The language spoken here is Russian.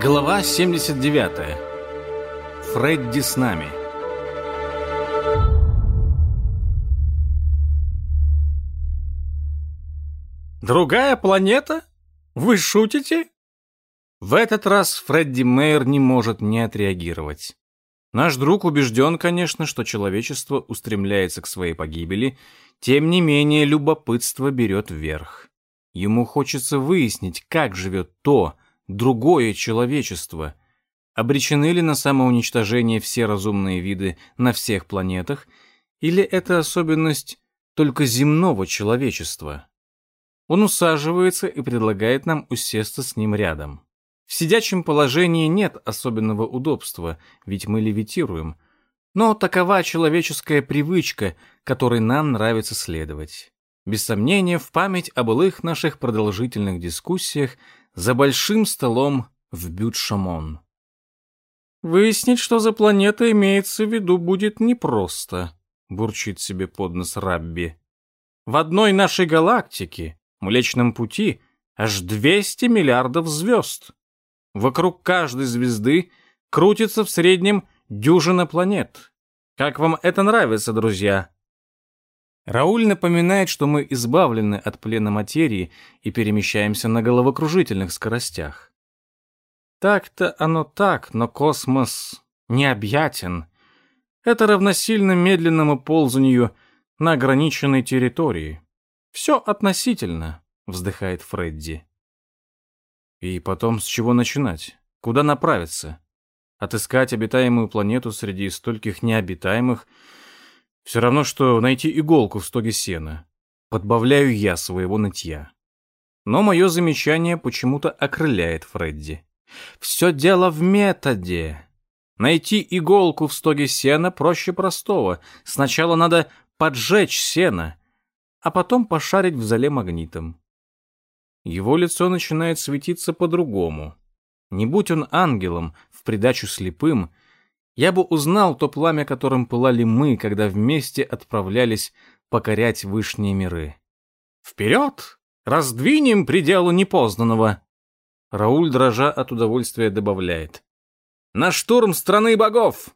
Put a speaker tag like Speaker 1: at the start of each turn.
Speaker 1: Глава 79. Фредди с нами. Другая планета? Вы шутите? В этот раз Фредди Мейер не может не отреагировать. Наш друг убежден, конечно, что человечество устремляется к своей погибели, тем не менее любопытство берет вверх. Ему хочется выяснить, как живет то, другое человечество. Обречены ли на самоуничтожение все разумные виды на всех планетах, или это особенность только земного человечества? Он усаживается и предлагает нам усесться с ним рядом. В сидячем положении нет особенного удобства, ведь мы левитируем. Но такова человеческая привычка, которой нам нравится следовать. Без сомнения, в память о былых наших продолжительных дискуссиях за большим столом в Бют-Шамон. «Выяснить, что за планета имеется в виду, будет непросто», — бурчит себе под нос Рабби. «В одной нашей галактике, Млечном Пути, аж 200 миллиардов звезд. Вокруг каждой звезды крутится в среднем дюжина планет. Как вам это нравится, друзья?» Рауль напоминает, что мы избавлены от плена материи и перемещаемся на головокружительных скоростях. Так-то оно так, но космос необъятен. Это равносильно медленному ползанию на ограниченной территории. Все относительно, вздыхает Фредди. И потом с чего начинать? Куда направиться? Отыскать обитаемую планету среди стольких необитаемых – все равно, что найти иголку в стоге сена. Подбавляю я своего нытья. Но мое замечание почему-то окрыляет Фредди. Все дело в методе. Найти иголку в стоге сена проще простого. Сначала надо поджечь сено, а потом пошарить в зале магнитом. Его лицо начинает светиться по-другому. Не будь он ангелом, в придачу слепым, я бы узнал то пламя, которым пылали мы, когда вместе отправлялись покорять вышние миры. «Вперед! Раздвинем пределы непознанного!» Рауль, дрожа от удовольствия, добавляет. «На штурм страны богов!